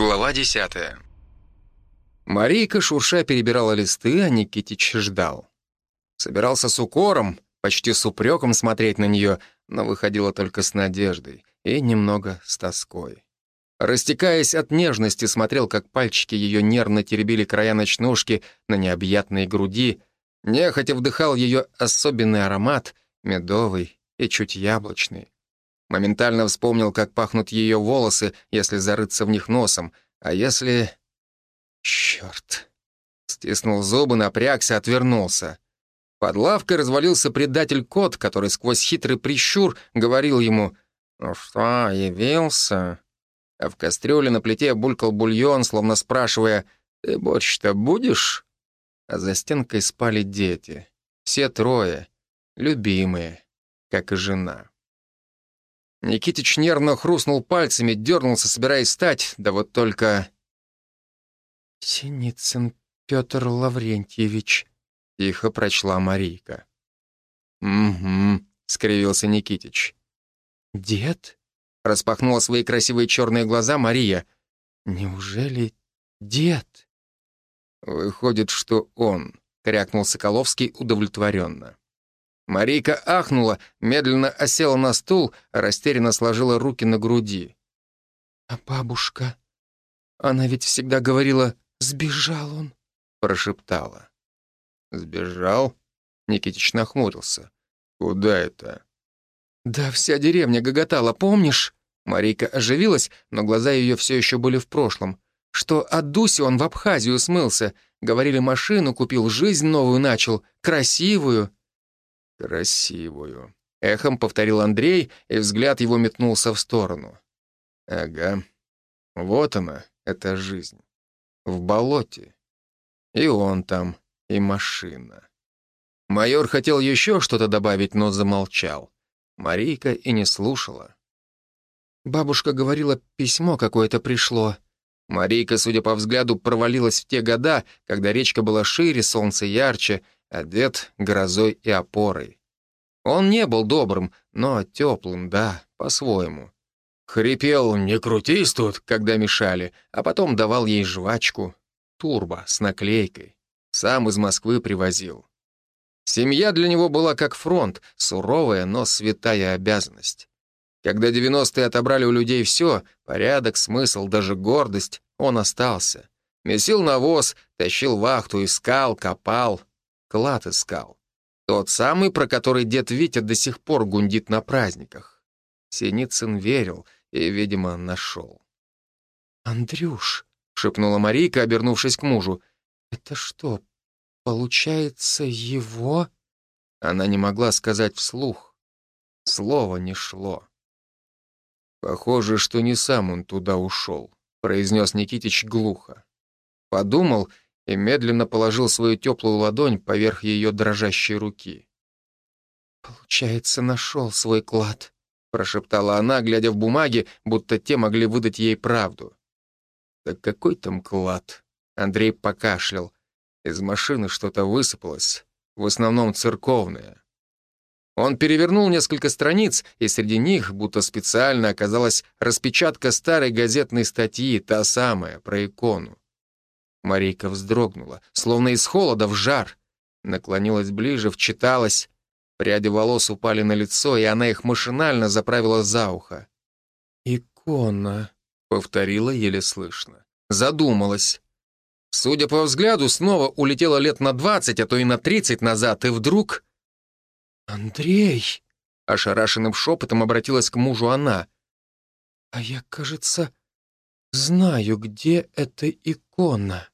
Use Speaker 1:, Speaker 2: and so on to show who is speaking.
Speaker 1: Глава десятая.
Speaker 2: Марийка шурша перебирала листы, а Никитич ждал. Собирался с укором, почти с упреком смотреть на нее, но выходило только с надеждой и немного с тоской. Растекаясь от нежности, смотрел, как пальчики ее нервно теребили края ночнушки на необъятной груди, нехотя вдыхал ее особенный аромат, медовый и чуть яблочный. Моментально вспомнил, как пахнут ее волосы, если зарыться в них носом, а если... Черт! Стиснул зубы, напрягся, отвернулся. Под лавкой развалился предатель-кот, который сквозь хитрый прищур говорил ему «Ну что, явился?» А в кастрюле на плите булькал бульон, словно спрашивая «Ты борщ-то будешь?» А за стенкой спали дети. Все трое. Любимые, как и жена. Никитич нервно хрустнул пальцами, дернулся, собираясь встать, да вот только... «Синицын Петр Лаврентьевич», — тихо прочла Марийка. «Угу», — скривился Никитич. «Дед?» — распахнула свои красивые черные глаза Мария. «Неужели дед?» «Выходит, что он», — крякнул Соколовский удовлетворенно. Марийка ахнула, медленно осела на стул, растерянно сложила руки на груди. «А бабушка? Она ведь всегда говорила, сбежал он», — прошептала. «Сбежал?» — Никитич нахмурился. «Куда это?» «Да вся деревня гоготала, помнишь?» Марийка оживилась, но глаза ее все еще были в прошлом. «Что от Дуси он в Абхазию смылся. Говорили, машину купил, жизнь новую начал, красивую». «Красивую», — эхом повторил Андрей, и взгляд его метнулся в сторону. «Ага, вот она, эта жизнь. В болоте. И он там, и машина». Майор хотел еще что-то добавить, но замолчал. Марийка и не слушала. Бабушка говорила, письмо какое-то пришло. Марийка, судя по взгляду, провалилась в те года, когда речка была шире, солнце ярче, одет грозой и опорой. Он не был добрым, но теплым, да, по-своему. Хрипел «не крутись тут», когда мешали, а потом давал ей жвачку. Турбо с наклейкой. Сам из Москвы привозил. Семья для него была как фронт, суровая, но святая обязанность. Когда 90-е отобрали у людей все, порядок, смысл, даже гордость, он остался. Месил навоз, тащил вахту, искал, копал, клад искал. Тот самый, про который дед Витя до сих пор гундит на праздниках. Синицын верил и, видимо, нашел. «Андрюш», — шепнула Марийка, обернувшись к мужу, — «это что, получается его?» Она не могла сказать вслух. Слово не шло. «Похоже, что не сам он туда ушел», — произнес Никитич глухо. Подумал и медленно положил свою теплую ладонь поверх ее дрожащей руки. «Получается, нашел свой клад», — прошептала она, глядя в бумаги, будто те могли выдать ей правду. «Так какой там клад?» Андрей покашлял. Из машины что-то высыпалось, в основном церковное. Он перевернул несколько страниц, и среди них, будто специально, оказалась распечатка старой газетной статьи, та самая, про икону. Марийка вздрогнула, словно из холода в жар. Наклонилась ближе, вчиталась. Пряди волос упали на лицо, и она их машинально заправила за ухо. «Икона», — повторила еле слышно. Задумалась. Судя по взгляду, снова улетела лет на двадцать, а то и на тридцать назад, и вдруг... «Андрей!» — ошарашенным шепотом обратилась к мужу она. «А я, кажется, знаю, где эта икона».